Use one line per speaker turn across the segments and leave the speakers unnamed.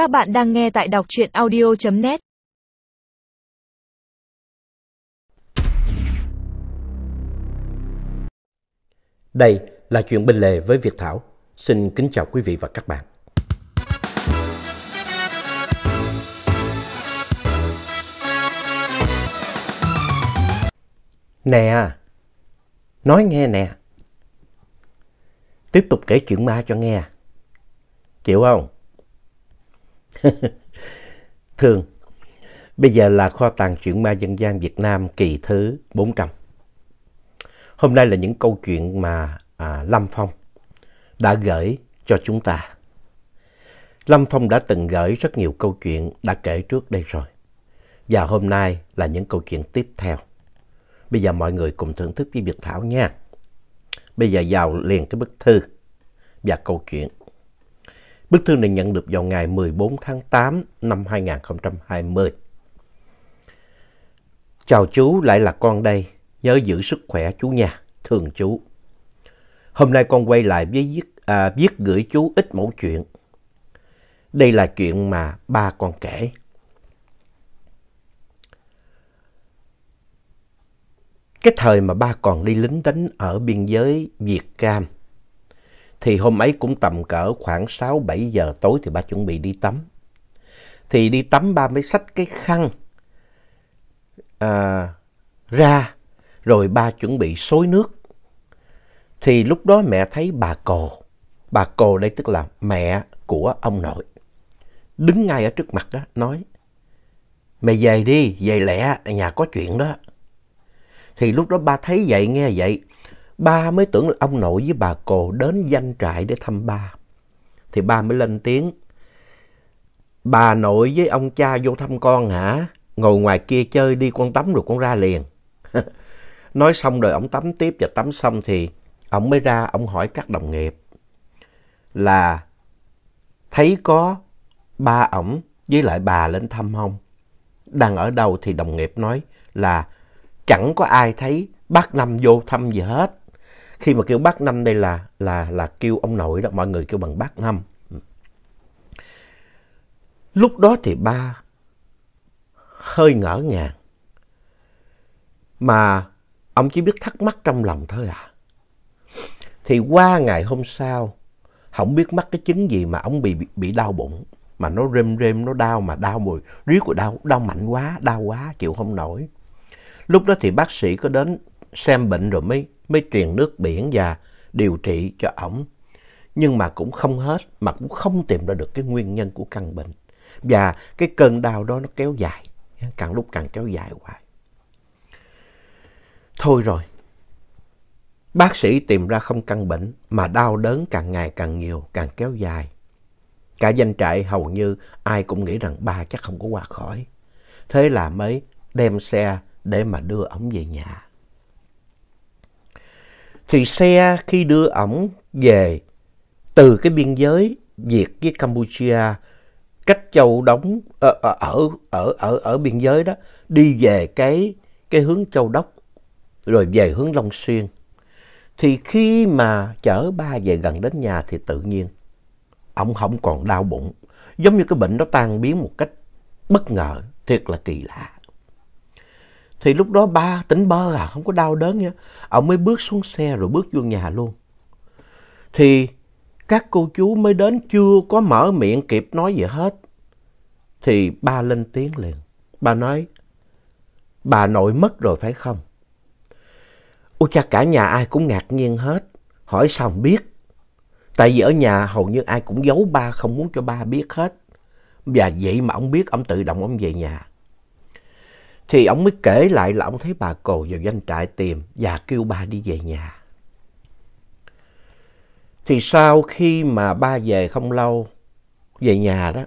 Các bạn đang nghe tại đọc truyện audio.net
Đây là chuyện bên lề với Việt Thảo. Xin kính chào quý vị và các bạn. Nè, nói nghe nè. Tiếp tục kể chuyện ma cho nghe. Chịu không? Thường, bây giờ là kho tàng chuyện ma dân gian Việt Nam kỳ thứ 400. Hôm nay là những câu chuyện mà à, Lâm Phong đã gửi cho chúng ta. Lâm Phong đã từng gửi rất nhiều câu chuyện đã kể trước đây rồi. Và hôm nay là những câu chuyện tiếp theo. Bây giờ mọi người cùng thưởng thức với Việt Thảo nha. Bây giờ vào liền cái bức thư và câu chuyện. Bức thư này nhận được vào ngày 14 tháng 8 năm 2020. Chào chú, lại là con đây. Nhớ giữ sức khỏe chú nha. thường chú. Hôm nay con quay lại với viết, à, viết gửi chú ít mẫu chuyện. Đây là chuyện mà ba con kể. Cái thời mà ba còn đi lính đánh ở biên giới Việt Cam, thì hôm ấy cũng tầm cỡ khoảng 6-7 giờ tối thì ba chuẩn bị đi tắm. Thì đi tắm ba mới xách cái khăn à, ra, rồi ba chuẩn bị xối nước. Thì lúc đó mẹ thấy bà cồ, bà cồ đây tức là mẹ của ông nội, đứng ngay ở trước mặt đó, nói, mày về đi, về lẹ, nhà có chuyện đó. Thì lúc đó ba thấy vậy, nghe vậy, ba mới tưởng là ông nội với bà cô đến danh trại để thăm ba. Thì ba mới lên tiếng, bà nội với ông cha vô thăm con hả? Ngồi ngoài kia chơi đi con tắm rồi con ra liền. Nói xong rồi ông tắm tiếp và tắm xong thì ông mới ra, ông hỏi các đồng nghiệp là thấy có ba ổng với lại bà lên thăm không? Đang ở đâu thì đồng nghiệp nói là chẳng có ai thấy bác Năm vô thăm gì hết. Khi mà kêu bác Năm đây là là là kêu ông nội đó, mọi người kêu bằng bác Năm. Lúc đó thì ba hơi ngỡ ngàng. Mà ông chỉ biết thắc mắc trong lòng thôi à. Thì qua ngày hôm sau, không biết mắc cái chứng gì mà ông bị, bị, đau bụng. Mà nó rêm rêm, nó đau mà đau mùi, riết của đau, đau mạnh quá, đau quá, chịu không nổi. Lúc đó thì bác sĩ có đến xem bệnh rồi mới, mới truyền nước biển và điều trị cho ổng. Nhưng mà cũng không hết, mà cũng không tìm ra được cái nguyên nhân của căn bệnh. Và cái cơn đau đó nó kéo dài, càng lúc càng kéo dài hoài. Thôi rồi, bác sĩ tìm ra không căn bệnh mà đau đớn càng ngày càng nhiều, càng kéo dài. Cả danh trại hầu như ai cũng nghĩ rằng ba chắc không có qua khỏi. Thế là mới đem xe để mà đưa ổng về nhà. Thì xe khi đưa ổng về từ cái biên giới Việt với Campuchia cách Châu đóng ở ở ở ở, ở biên giới đó đi về cái cái hướng Châu Đốc rồi về hướng Long Xuyên. Thì khi mà chở ba về gần đến nhà thì tự nhiên ổng không còn đau bụng, giống như cái bệnh đó tan biến một cách bất ngờ, thiệt là kỳ lạ. Thì lúc đó ba tỉnh bơ à, không có đau đớn nha. Ông mới bước xuống xe rồi bước vô nhà luôn. Thì các cô chú mới đến chưa có mở miệng kịp nói gì hết. Thì ba lên tiếng liền. Ba nói, bà nội mất rồi phải không? Ôi cha cả nhà ai cũng ngạc nhiên hết. Hỏi sao biết? Tại vì ở nhà hầu như ai cũng giấu ba không muốn cho ba biết hết. Và vậy mà ông biết ông tự động ông về nhà. Thì ông mới kể lại là ông thấy bà cồ vào doanh trại tìm và kêu ba đi về nhà. Thì sau khi mà ba về không lâu về nhà đó,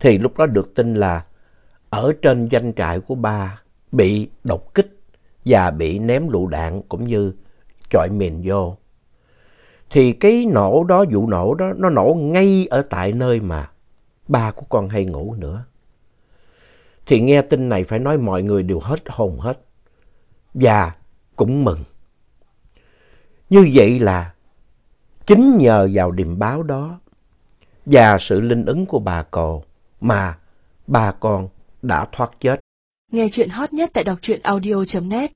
thì lúc đó được tin là ở trên doanh trại của ba bị đột kích và bị ném lựu đạn cũng như chọi mìn vô. Thì cái nổ đó, vụ nổ đó, nó nổ ngay ở tại nơi mà ba của con hay ngủ nữa. Thì nghe tin này phải nói mọi người đều hết hồn hết. Và cũng mừng. Như vậy là chính nhờ vào điềm báo đó và sự linh ứng của bà cò mà bà con đã thoát chết.
Nghe chuyện hot nhất tại đọc truyện audio.net